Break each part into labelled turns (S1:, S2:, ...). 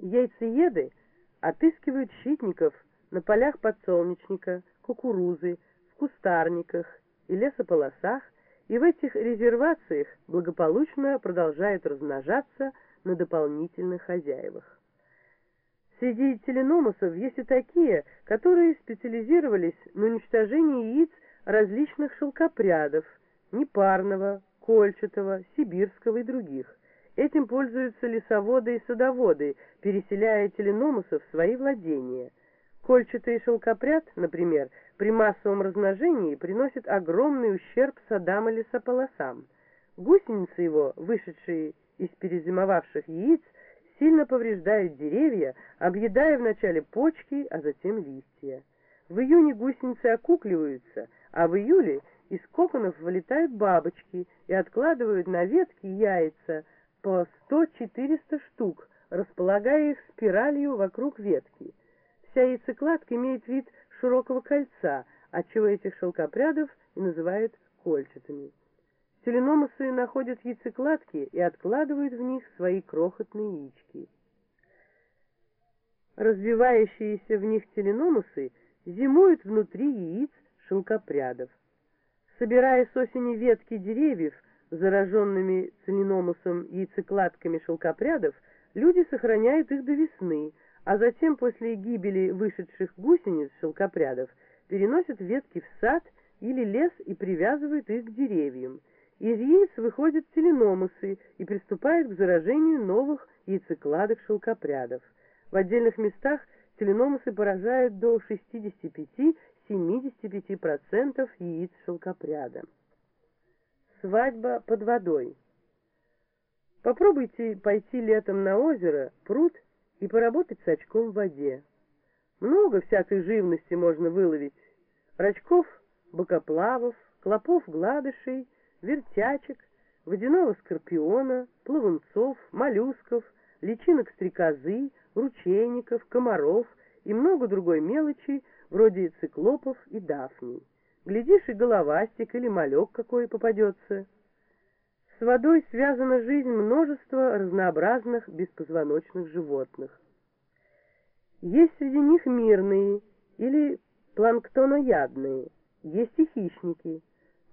S1: Яйцееды отыскивают щитников на полях подсолнечника, кукурузы, в кустарниках и лесополосах, и в этих резервациях благополучно продолжают размножаться на дополнительных хозяевах. Среди теленомусов есть и такие, которые специализировались на уничтожении яиц различных шелкопрядов, непарного, кольчатого, сибирского и других. Этим пользуются лесоводы и садоводы, переселяя теленомусов в свои владения. Кольчатый шелкопряд, например, при массовом размножении приносит огромный ущерб садам и лесополосам. Гусеницы его, вышедшие из перезимовавших яиц, сильно повреждают деревья, объедая вначале почки, а затем листья. В июне гусеницы окукливаются, а в июле из коконов вылетают бабочки и откладывают на ветки яйца, по 100-400 штук, располагая их спиралью вокруг ветки. Вся яйцекладка имеет вид широкого кольца, отчего этих шелкопрядов и называют кольчатыми. Теленомусы находят яйцекладки и откладывают в них свои крохотные яички. Развивающиеся в них теленомусы зимуют внутри яиц шелкопрядов. Собирая с осени ветки деревьев, зараженными целиномусом яйцекладками шелкопрядов, люди сохраняют их до весны, а затем после гибели вышедших гусениц шелкопрядов переносят ветки в сад или лес и привязывают их к деревьям. Из яиц выходят теленомусы и приступают к заражению новых яйцекладок шелкопрядов. В отдельных местах теленомусы поражают до 65-75% яиц шелкопряда. Свадьба под водой. Попробуйте пойти летом на озеро, пруд и поработать с очком в воде. Много всякой живности можно выловить. Рачков, бокоплавов, клопов гладышей, вертячек, водяного скорпиона, плавунцов, моллюсков, личинок стрекозы, ручейников, комаров и много другой мелочи, вроде циклопов и дафний. Глядишь, и головастик или малек какой попадется. С водой связана жизнь множества разнообразных беспозвоночных животных. Есть среди них мирные или планктоноядные, есть и хищники.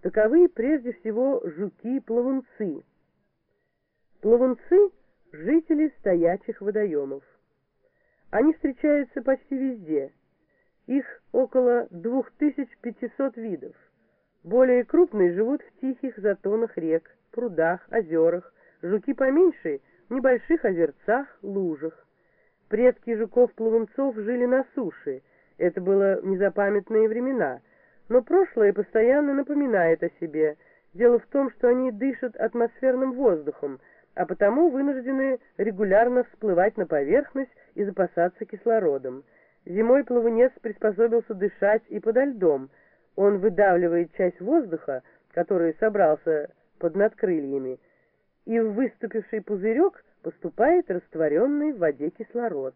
S1: Таковы прежде всего жуки и плавунцы. Плавунцы – жители стоячих водоемов. Они встречаются почти везде – их около 2500 видов. Более крупные живут в тихих затонах рек, прудах, озерах, жуки поменьше в небольших озерцах, лужах. Предки жуков-плавунцов жили на суше, это было в незапамятные времена, но прошлое постоянно напоминает о себе. Дело в том, что они дышат атмосферным воздухом, а потому вынуждены регулярно всплывать на поверхность и запасаться кислородом. Зимой плавунец приспособился дышать и подо льдом. Он выдавливает часть воздуха, который собрался под надкрыльями, и в выступивший пузырек поступает растворенный в воде кислород.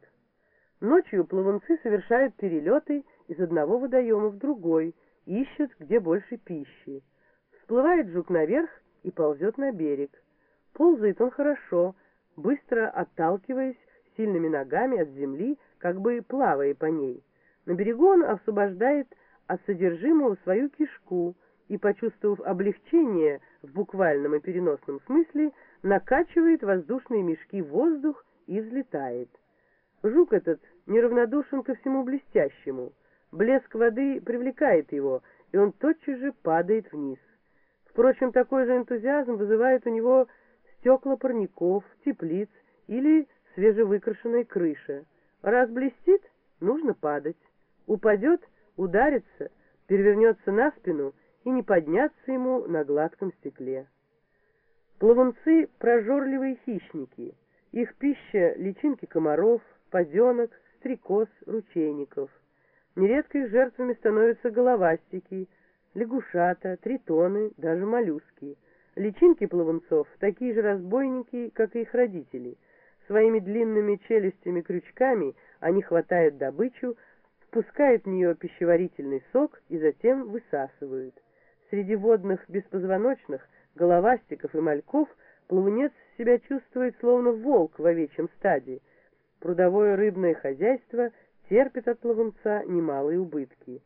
S1: Ночью плавунцы совершают перелеты из одного водоема в другой, ищут, где больше пищи. Всплывает жук наверх и ползет на берег. Ползает он хорошо, быстро отталкиваясь сильными ногами от земли, как бы плавая по ней. На берегу он освобождает от содержимого свою кишку и, почувствовав облегчение в буквальном и переносном смысле, накачивает воздушные мешки в воздух и взлетает. Жук этот неравнодушен ко всему блестящему. Блеск воды привлекает его, и он тотчас же падает вниз. Впрочем, такой же энтузиазм вызывает у него стекла парников, теплиц или свежевыкрашенной крыши. Раз блестит, нужно падать. Упадет, ударится, перевернется на спину и не подняться ему на гладком стекле. Плавунцы — прожорливые хищники. Их пища — личинки комаров, поденок, стрекоз, ручейников. Нередко их жертвами становятся головастики, лягушата, тритоны, даже моллюски. Личинки плавунцов — такие же разбойники, как и их родители — Своими длинными челюстями-крючками они хватают добычу, впускают в нее пищеварительный сок и затем высасывают. Среди водных беспозвоночных, головастиков и мальков плавунец себя чувствует словно волк в овечьем стаде. прудовое рыбное хозяйство терпит от плавунца немалые убытки.